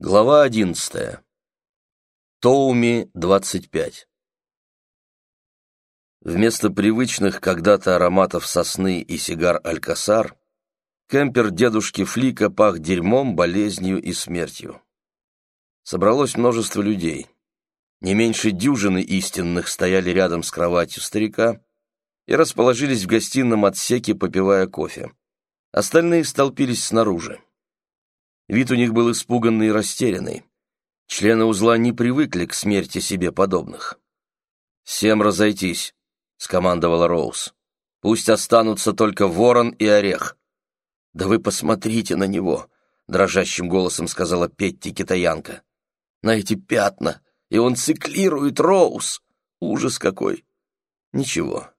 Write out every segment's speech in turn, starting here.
Глава одиннадцатая. Тоуми, 25. Вместо привычных когда-то ароматов сосны и сигар «Алькасар» кемпер дедушки Флика пах дерьмом, болезнью и смертью. Собралось множество людей. Не меньше дюжины истинных стояли рядом с кроватью старика и расположились в гостином отсеке, попивая кофе. Остальные столпились снаружи. Вид у них был испуганный и растерянный. Члены узла не привыкли к смерти себе подобных. «Всем разойтись», — скомандовала Роуз. «Пусть останутся только ворон и орех». «Да вы посмотрите на него», — дрожащим голосом сказала Петти китаянка. «На эти пятна, и он циклирует Роуз. Ужас какой!» «Ничего,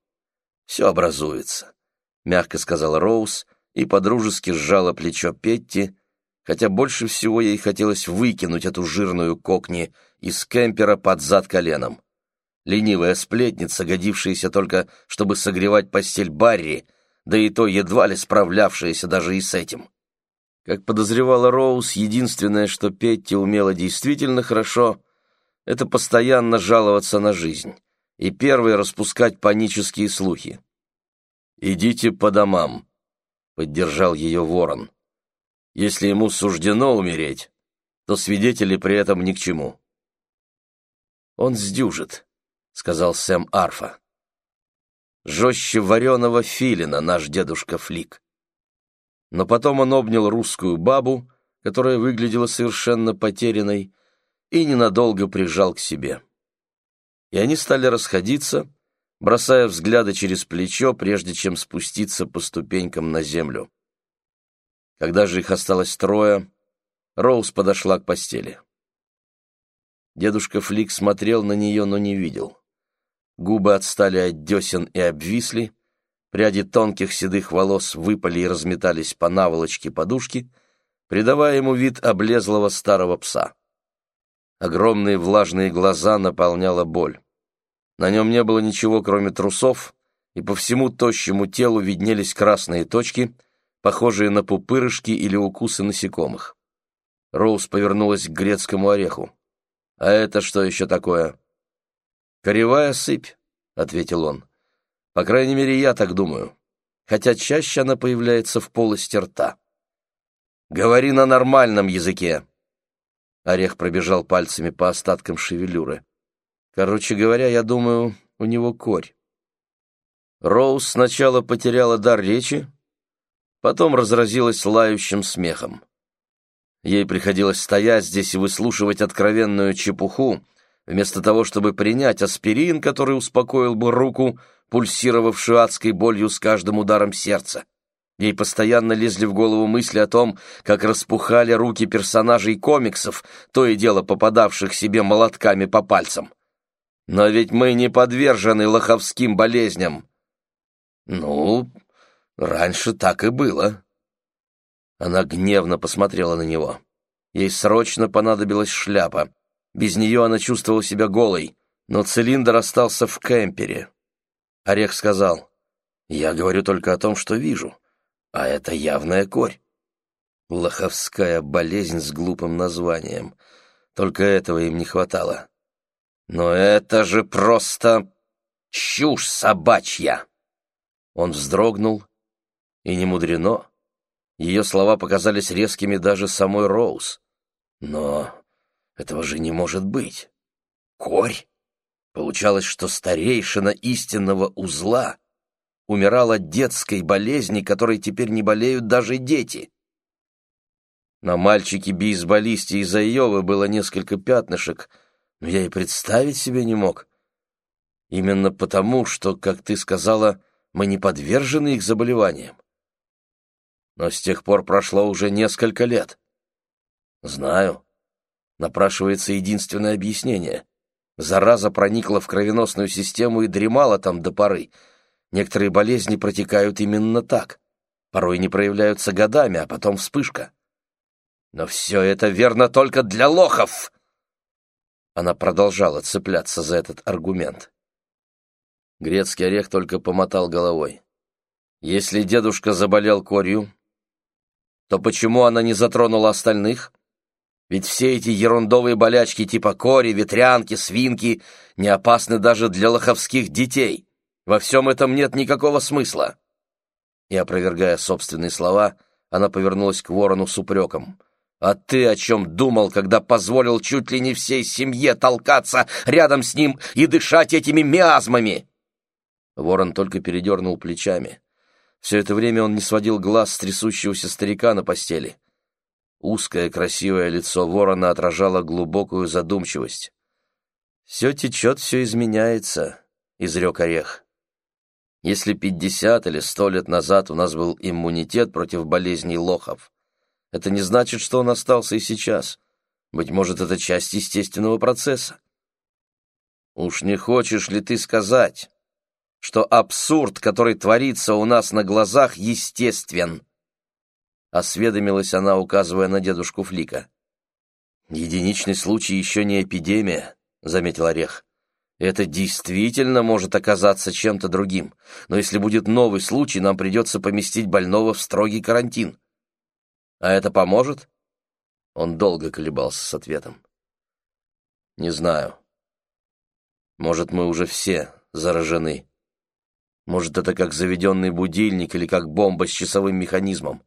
все образуется», — мягко сказала Роуз и подружески сжала плечо Петти, хотя больше всего ей хотелось выкинуть эту жирную кокни из кемпера под зад коленом. Ленивая сплетница, годившаяся только, чтобы согревать постель Барри, да и то едва ли справлявшаяся даже и с этим. Как подозревала Роуз, единственное, что Петти умела действительно хорошо, это постоянно жаловаться на жизнь и первой распускать панические слухи. «Идите по домам», — поддержал ее ворон. Если ему суждено умереть, то свидетели при этом ни к чему. «Он сдюжит», — сказал Сэм Арфа. «Жестче вареного филина наш дедушка Флик». Но потом он обнял русскую бабу, которая выглядела совершенно потерянной, и ненадолго прижал к себе. И они стали расходиться, бросая взгляды через плечо, прежде чем спуститься по ступенькам на землю. Когда же их осталось трое, Роуз подошла к постели. Дедушка Флик смотрел на нее, но не видел. Губы отстали от десен и обвисли, пряди тонких седых волос выпали и разметались по наволочке подушки, придавая ему вид облезлого старого пса. Огромные влажные глаза наполняла боль. На нем не было ничего, кроме трусов, и по всему тощему телу виднелись красные точки, похожие на пупырышки или укусы насекомых. Роуз повернулась к грецкому ореху. «А это что еще такое?» «Коревая сыпь», — ответил он. «По крайней мере, я так думаю. Хотя чаще она появляется в полости рта». «Говори на нормальном языке!» Орех пробежал пальцами по остаткам шевелюры. «Короче говоря, я думаю, у него корь». Роуз сначала потеряла дар речи, потом разразилась лающим смехом. Ей приходилось стоять здесь и выслушивать откровенную чепуху, вместо того, чтобы принять аспирин, который успокоил бы руку, пульсировавшую адской болью с каждым ударом сердца. Ей постоянно лезли в голову мысли о том, как распухали руки персонажей комиксов, то и дело попадавших себе молотками по пальцам. Но ведь мы не подвержены лоховским болезням. Ну, Раньше так и было. Она гневно посмотрела на него. Ей срочно понадобилась шляпа. Без нее она чувствовала себя голой, но цилиндр остался в кемпере. Орех сказал, «Я говорю только о том, что вижу, а это явная корь». Лоховская болезнь с глупым названием. Только этого им не хватало. Но это же просто чушь собачья! Он вздрогнул и не мудрено. Ее слова показались резкими даже самой Роуз. Но этого же не может быть. Корь? Получалось, что старейшина истинного узла умирал от детской болезни, которой теперь не болеют даже дети. На мальчике-бейсболисте из Айовы было несколько пятнышек, но я и представить себе не мог. Именно потому, что, как ты сказала, мы не подвержены их заболеваниям. Но с тех пор прошло уже несколько лет. Знаю. Напрашивается единственное объяснение. Зараза проникла в кровеносную систему и дремала там до поры. Некоторые болезни протекают именно так. Порой не проявляются годами, а потом вспышка. Но все это верно только для лохов! Она продолжала цепляться за этот аргумент. Грецкий орех только помотал головой. Если дедушка заболел корью, то почему она не затронула остальных? Ведь все эти ерундовые болячки типа кори, ветрянки, свинки не опасны даже для лоховских детей. Во всем этом нет никакого смысла. И, опровергая собственные слова, она повернулась к ворону с упреком. «А ты о чем думал, когда позволил чуть ли не всей семье толкаться рядом с ним и дышать этими миазмами?» Ворон только передернул плечами. Все это время он не сводил глаз с трясущегося старика на постели. Узкое красивое лицо ворона отражало глубокую задумчивость. «Все течет, все изменяется», — изрек Орех. «Если пятьдесят или сто лет назад у нас был иммунитет против болезней лохов, это не значит, что он остался и сейчас. Быть может, это часть естественного процесса. Уж не хочешь ли ты сказать, что абсурд, который творится у нас на глазах, естествен?» Осведомилась она, указывая на дедушку Флика. «Единичный случай еще не эпидемия», — заметил Орех. «Это действительно может оказаться чем-то другим, но если будет новый случай, нам придется поместить больного в строгий карантин». А это поможет? Он долго колебался с ответом. Не знаю. Может, мы уже все заражены. Может, это как заведенный будильник или как бомба с часовым механизмом.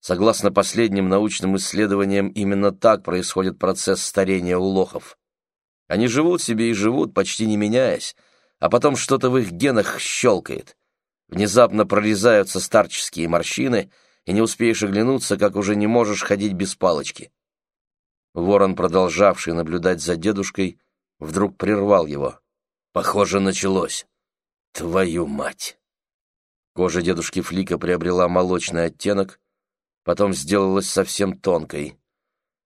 Согласно последним научным исследованиям, именно так происходит процесс старения у лохов. Они живут себе и живут, почти не меняясь, а потом что-то в их генах щелкает. Внезапно прорезаются старческие морщины — и не успеешь оглянуться, как уже не можешь ходить без палочки. Ворон, продолжавший наблюдать за дедушкой, вдруг прервал его. Похоже, началось. Твою мать! Кожа дедушки Флика приобрела молочный оттенок, потом сделалась совсем тонкой.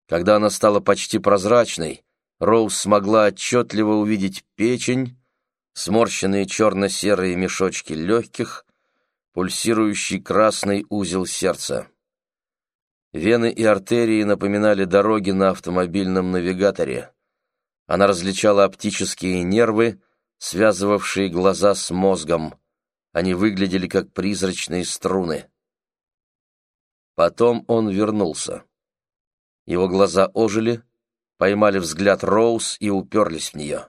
Когда она стала почти прозрачной, Роуз смогла отчетливо увидеть печень, сморщенные черно-серые мешочки легких, пульсирующий красный узел сердца. Вены и артерии напоминали дороги на автомобильном навигаторе. Она различала оптические нервы, связывавшие глаза с мозгом. Они выглядели как призрачные струны. Потом он вернулся. Его глаза ожили, поймали взгляд Роуз и уперлись в нее.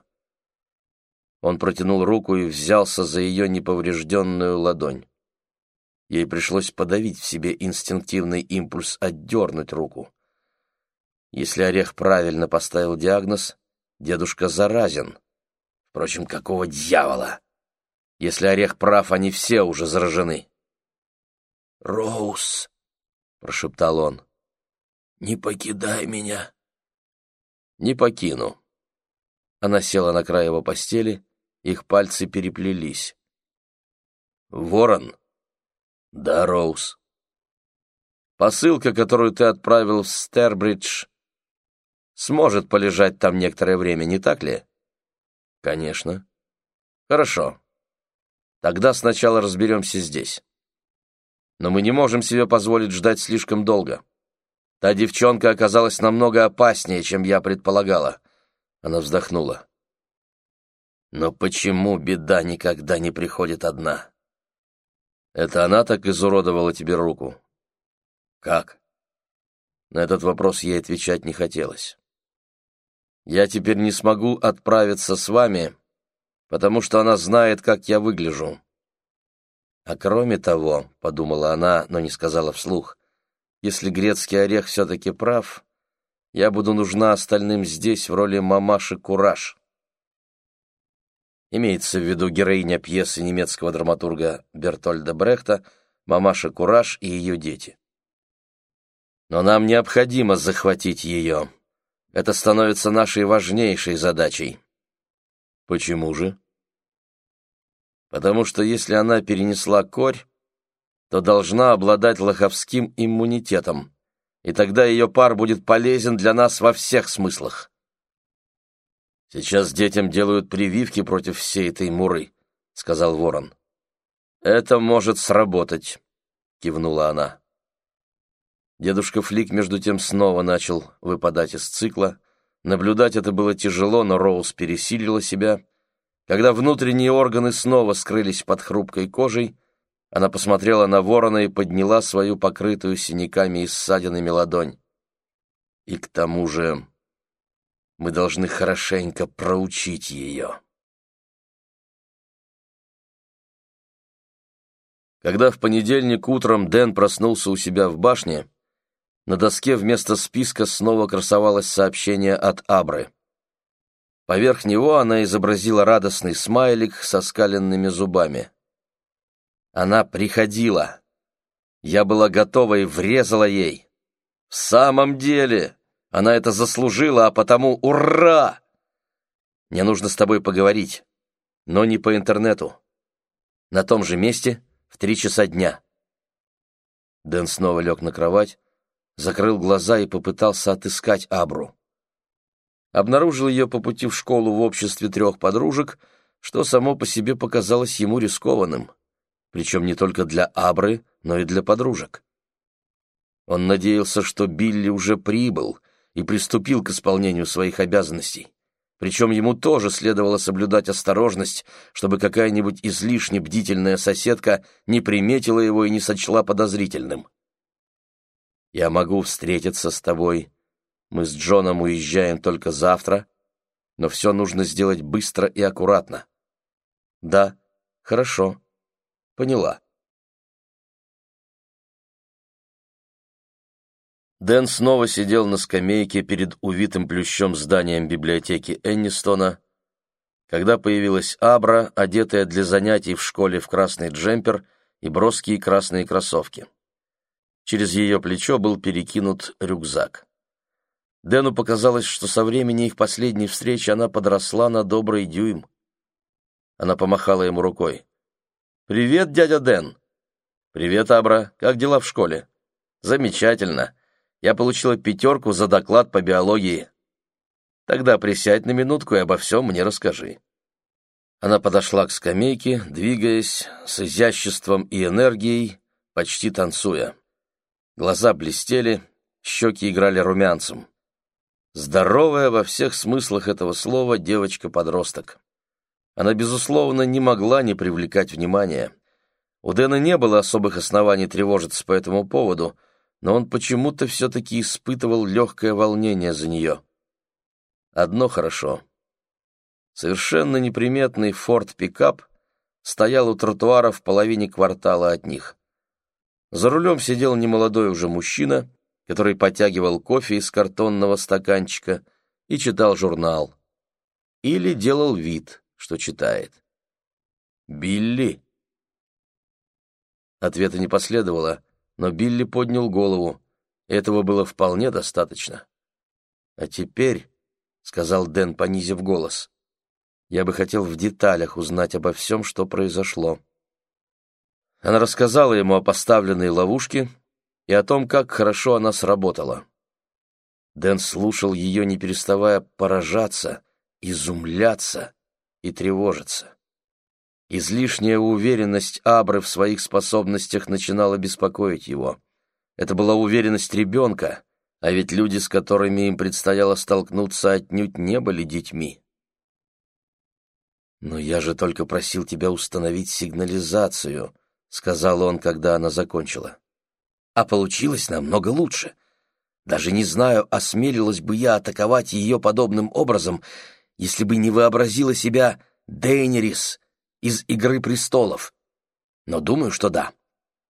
Он протянул руку и взялся за ее неповрежденную ладонь. Ей пришлось подавить в себе инстинктивный импульс отдернуть руку. Если Орех правильно поставил диагноз, дедушка заразен. Впрочем, какого дьявола? Если Орех прав, они все уже заражены. «Роуз», — прошептал он, — «не покидай меня». «Не покину». Она села на край его постели, их пальцы переплелись. «Ворон», «Да, Роуз. Посылка, которую ты отправил в Стербридж, сможет полежать там некоторое время, не так ли?» «Конечно». «Хорошо. Тогда сначала разберемся здесь. Но мы не можем себе позволить ждать слишком долго. Та девчонка оказалась намного опаснее, чем я предполагала». Она вздохнула. «Но почему беда никогда не приходит одна?» Это она так изуродовала тебе руку? Как? На этот вопрос ей отвечать не хотелось. Я теперь не смогу отправиться с вами, потому что она знает, как я выгляжу. А кроме того, — подумала она, но не сказала вслух, — если грецкий орех все-таки прав, я буду нужна остальным здесь в роли мамаши Кураж. Имеется в виду героиня пьесы немецкого драматурга Бертольда Брехта «Мамаша Кураж и ее дети». Но нам необходимо захватить ее. Это становится нашей важнейшей задачей. Почему же? Потому что если она перенесла корь, то должна обладать лоховским иммунитетом, и тогда ее пар будет полезен для нас во всех смыслах. «Сейчас детям делают прививки против всей этой муры», — сказал ворон. «Это может сработать», — кивнула она. Дедушка Флик между тем снова начал выпадать из цикла. Наблюдать это было тяжело, но Роуз пересилила себя. Когда внутренние органы снова скрылись под хрупкой кожей, она посмотрела на ворона и подняла свою покрытую синяками и ссадинами ладонь. И к тому же мы должны хорошенько проучить ее. Когда в понедельник утром Дэн проснулся у себя в башне, на доске вместо списка снова красовалось сообщение от Абры. Поверх него она изобразила радостный смайлик со скаленными зубами. Она приходила. Я была готова и врезала ей. В самом деле, она это заслужила, а потому ура! Мне нужно с тобой поговорить, но не по интернету. На том же месте в три часа дня. Дэн снова лег на кровать, закрыл глаза и попытался отыскать Абру. Обнаружил ее по пути в школу в обществе трех подружек, что само по себе показалось ему рискованным, причем не только для Абры, но и для подружек. Он надеялся, что Билли уже прибыл и приступил к исполнению своих обязанностей. Причем ему тоже следовало соблюдать осторожность, чтобы какая-нибудь излишне бдительная соседка не приметила его и не сочла подозрительным. Я могу встретиться с тобой. Мы с Джоном уезжаем только завтра, но все нужно сделать быстро и аккуратно. Да, хорошо. Поняла. Дэн снова сидел на скамейке перед увитым плющом зданием библиотеки Эннистона, когда появилась Абра, одетая для занятий в школе в красный джемпер и броские красные кроссовки. Через ее плечо был перекинут рюкзак. Дэну показалось, что со времени их последней встречи она подросла на добрый дюйм. Она помахала ему рукой. «Привет, дядя Дэн!» «Привет, Абра. Как дела в школе?» «Замечательно. Я получила пятерку за доклад по биологии. Тогда присядь на минутку и обо всем мне расскажи». Она подошла к скамейке, двигаясь с изяществом и энергией, почти танцуя. Глаза блестели, щеки играли румянцем. Здоровая во всех смыслах этого слова девочка-подросток. Она, безусловно, не могла не привлекать внимания. У Дэна не было особых оснований тревожиться по этому поводу, но он почему-то все-таки испытывал легкое волнение за нее. Одно хорошо. Совершенно неприметный форт-пикап стоял у тротуара в половине квартала от них. За рулем сидел немолодой уже мужчина, который потягивал кофе из картонного стаканчика и читал журнал. Или делал вид, что читает. «Билли?» Ответа не последовало, но Билли поднял голову. Этого было вполне достаточно. «А теперь», — сказал Дэн, понизив голос, — «я бы хотел в деталях узнать обо всем, что произошло». Она рассказала ему о поставленной ловушке и о том, как хорошо она сработала. Дэн слушал ее, не переставая поражаться, изумляться и тревожиться. Излишняя уверенность Абры в своих способностях начинала беспокоить его. Это была уверенность ребенка, а ведь люди, с которыми им предстояло столкнуться, отнюдь не были детьми. «Но я же только просил тебя установить сигнализацию», — сказал он, когда она закончила. «А получилось намного лучше. Даже не знаю, осмелилась бы я атаковать ее подобным образом, если бы не вообразила себя Дейнерис из «Игры престолов». Но думаю, что да,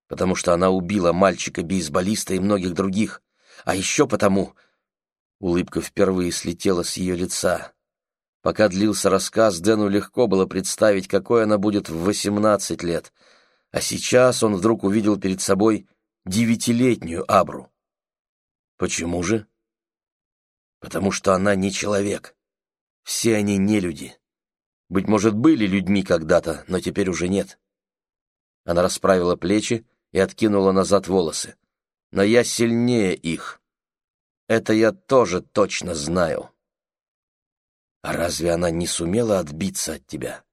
потому что она убила мальчика-бейсболиста и многих других, а еще потому...» Улыбка впервые слетела с ее лица. Пока длился рассказ, Дэну легко было представить, какой она будет в восемнадцать лет — а сейчас он вдруг увидел перед собой девятилетнюю Абру. Почему же? Потому что она не человек. Все они не люди. Быть может, были людьми когда-то, но теперь уже нет. Она расправила плечи и откинула назад волосы. Но я сильнее их. Это я тоже точно знаю. А разве она не сумела отбиться от тебя?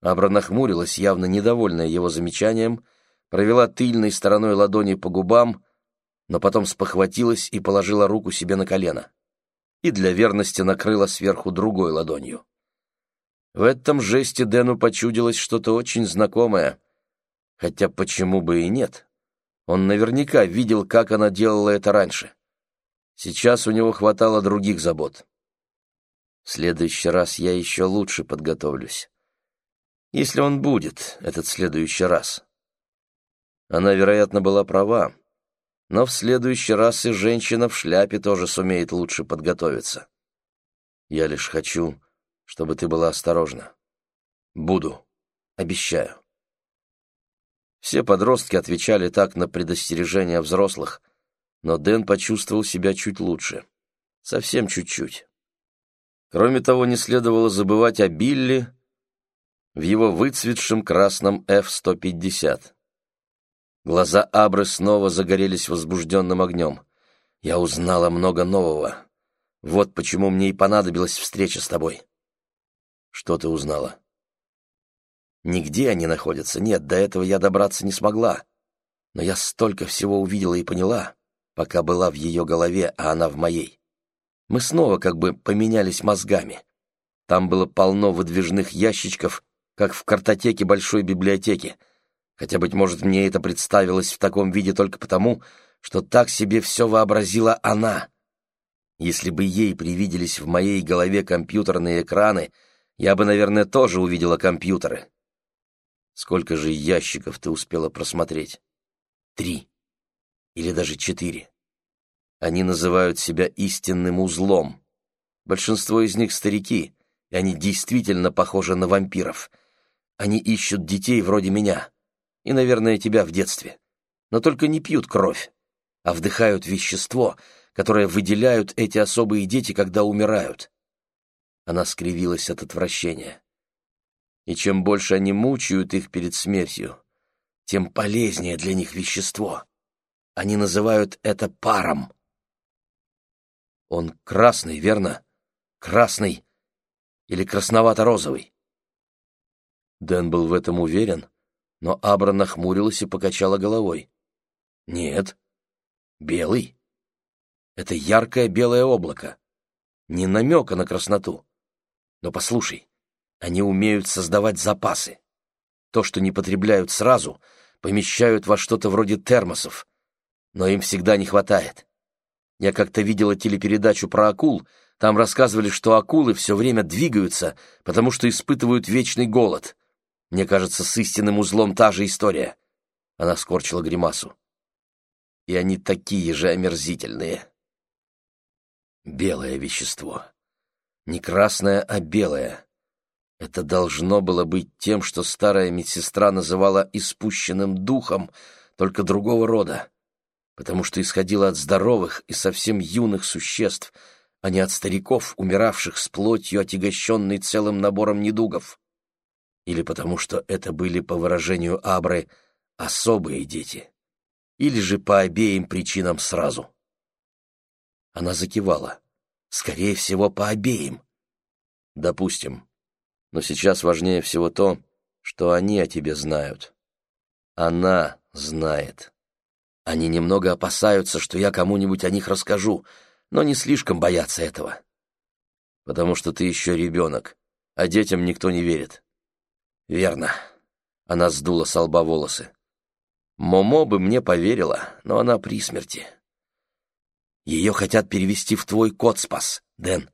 Абра нахмурилась, явно недовольная его замечанием, провела тыльной стороной ладони по губам, но потом спохватилась и положила руку себе на колено. И для верности накрыла сверху другой ладонью. В этом жесте Дэну почудилось что-то очень знакомое, хотя почему бы и нет. Он наверняка видел, как она делала это раньше. Сейчас у него хватало других забот. В следующий раз я еще лучше подготовлюсь. Если он будет, этот следующий раз. Она, вероятно, была права, но в следующий раз и женщина в шляпе тоже сумеет лучше подготовиться. Я лишь хочу, чтобы ты была осторожна. Буду. Обещаю. Все подростки отвечали так на предостережения взрослых, но Дэн почувствовал себя чуть лучше. Совсем чуть-чуть. Кроме того, не следовало забывать о Билли в его выцветшем красном F-150. Глаза Абры снова загорелись возбужденным огнем. «Я узнала много нового. Вот почему мне и понадобилась встреча с тобой». «Что ты узнала?» «Нигде они находятся. Нет, до этого я добраться не смогла. Но я столько всего увидела и поняла, пока была в ее голове, а она в моей. Мы снова как бы поменялись мозгами. Там было полно выдвижных ящичков, как в картотеке большой библиотеки, хотя, быть может, мне это представилось в таком виде только потому, что так себе все вообразила она. Если бы ей привиделись в моей голове компьютерные экраны, я бы, наверное, тоже увидела компьютеры. Сколько же ящиков ты успела просмотреть? Три. Или даже четыре. Они называют себя истинным узлом. Большинство из них старики, и они действительно похожи на вампиров. Они ищут детей вроде меня. И, наверное, тебя в детстве. Но только не пьют кровь, а вдыхают вещество, которое выделяют эти особые дети, когда умирают. Она скривилась от отвращения. И чем больше они мучают их перед смертью, тем полезнее для них вещество. Они называют это паром. Он красный, верно? Красный или красновато-розовый? Дэн был в этом уверен, но Абра нахмурилась и покачала головой. «Нет, белый. Это яркое белое облако. Не намека на красноту. Но послушай, они умеют создавать запасы. То, что не потребляют сразу, помещают во что-то вроде термосов, но им всегда не хватает. Я как-то видела телепередачу про акул, там рассказывали, что акулы все время двигаются, потому что испытывают вечный голод. Мне кажется, с истинным узлом та же история. Она скорчила гримасу. И они такие же омерзительные. Белое вещество. Не красное, а белое. Это должно было быть тем, что старая медсестра называла испущенным духом, только другого рода, потому что исходило от здоровых и совсем юных существ, а не от стариков, умиравших с плотью, отягощенной целым набором недугов или потому что это были, по выражению Абры, особые дети, или же по обеим причинам сразу. Она закивала. Скорее всего, по обеим. Допустим. Но сейчас важнее всего то, что они о тебе знают. Она знает. Они немного опасаются, что я кому-нибудь о них расскажу, но не слишком боятся этого. Потому что ты еще ребенок, а детям никто не верит. «Верно». Она сдула с лба волосы. «Момо бы мне поверила, но она при смерти. Ее хотят перевести в твой Котспас, Дэн.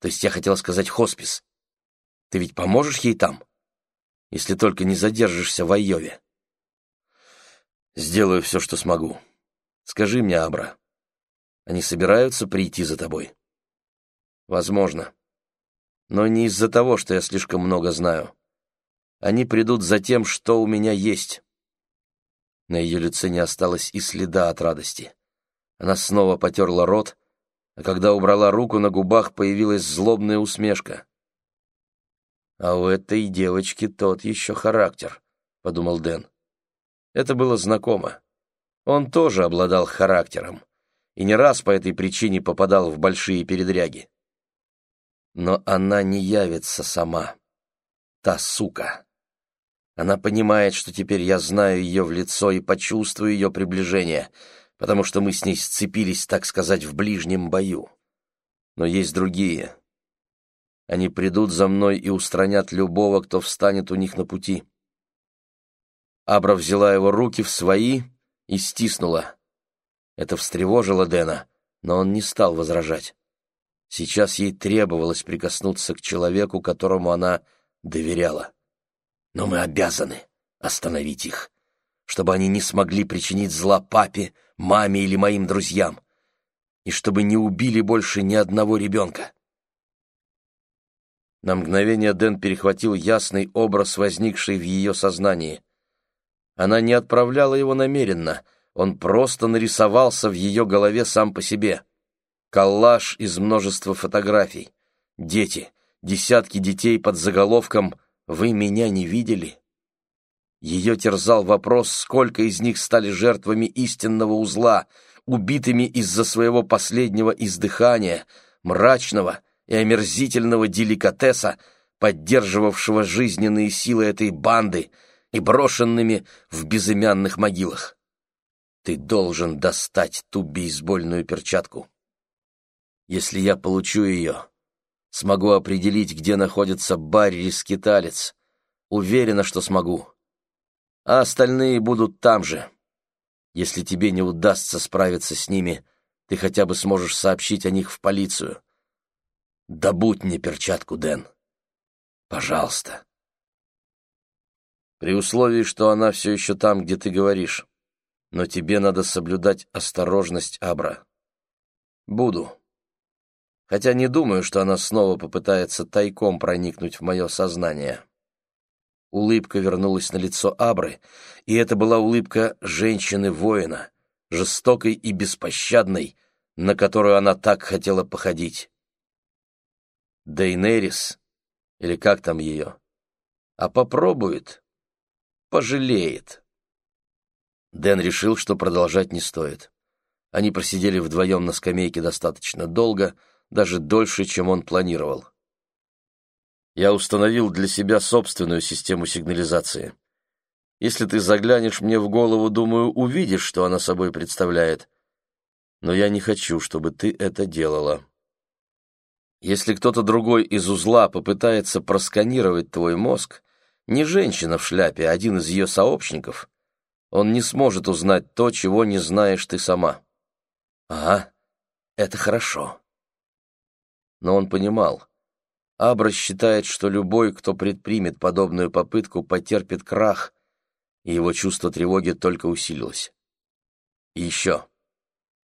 То есть я хотела сказать хоспис. Ты ведь поможешь ей там? Если только не задержишься в Айове». «Сделаю все, что смогу. Скажи мне, Абра, они собираются прийти за тобой?» «Возможно. Но не из-за того, что я слишком много знаю. Они придут за тем, что у меня есть. На ее лице не осталось и следа от радости. Она снова потерла рот, а когда убрала руку, на губах появилась злобная усмешка. «А у этой девочки тот еще характер», — подумал Дэн. Это было знакомо. Он тоже обладал характером и не раз по этой причине попадал в большие передряги. Но она не явится сама. Та сука. Она понимает, что теперь я знаю ее в лицо и почувствую ее приближение, потому что мы с ней сцепились, так сказать, в ближнем бою. Но есть другие. Они придут за мной и устранят любого, кто встанет у них на пути. Абра взяла его руки в свои и стиснула. Это встревожило Дэна, но он не стал возражать. Сейчас ей требовалось прикоснуться к человеку, которому она доверяла. Но мы обязаны остановить их, чтобы они не смогли причинить зла папе, маме или моим друзьям, и чтобы не убили больше ни одного ребенка. На мгновение Дэн перехватил ясный образ, возникший в ее сознании. Она не отправляла его намеренно, он просто нарисовался в ее голове сам по себе. Коллаж из множества фотографий. Дети, десятки детей под заголовком «Вы меня не видели?» Ее терзал вопрос, сколько из них стали жертвами истинного узла, убитыми из-за своего последнего издыхания, мрачного, и омерзительного деликатеса, поддерживавшего жизненные силы этой банды и брошенными в безымянных могилах. Ты должен достать ту бейсбольную перчатку. Если я получу ее, смогу определить, где находится Барри-скиталец. Уверена, что смогу. А остальные будут там же. Если тебе не удастся справиться с ними, ты хотя бы сможешь сообщить о них в полицию. Добудь мне перчатку, Дэн. Пожалуйста. При условии, что она все еще там, где ты говоришь. Но тебе надо соблюдать осторожность, Абра. Буду. Хотя не думаю, что она снова попытается тайком проникнуть в мое сознание. Улыбка вернулась на лицо Абры, и это была улыбка женщины-воина, жестокой и беспощадной, на которую она так хотела походить. Дейнерис, или как там ее, а попробует, пожалеет. Дэн решил, что продолжать не стоит. Они просидели вдвоем на скамейке достаточно долго, даже дольше, чем он планировал. Я установил для себя собственную систему сигнализации. Если ты заглянешь мне в голову, думаю, увидишь, что она собой представляет. Но я не хочу, чтобы ты это делала. Если кто-то другой из узла попытается просканировать твой мозг, не женщина в шляпе, а один из ее сообщников, он не сможет узнать то, чего не знаешь ты сама. Ага, это хорошо. Но он понимал. Абра считает, что любой, кто предпримет подобную попытку, потерпит крах, и его чувство тревоги только усилилось. И еще,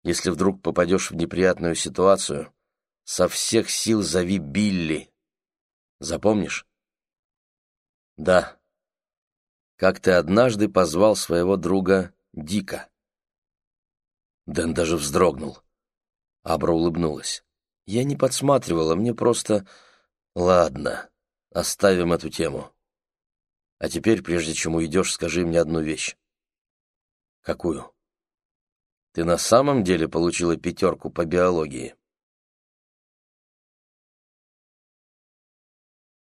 если вдруг попадешь в неприятную ситуацию, со всех сил зови Билли. Запомнишь? Да. Как ты однажды позвал своего друга Дика. Дэн даже вздрогнул. Абра улыбнулась. Я не подсматривала, мне просто... Ладно, оставим эту тему. А теперь, прежде чем уйдешь, скажи мне одну вещь. Какую? Ты на самом деле получила пятерку по биологии?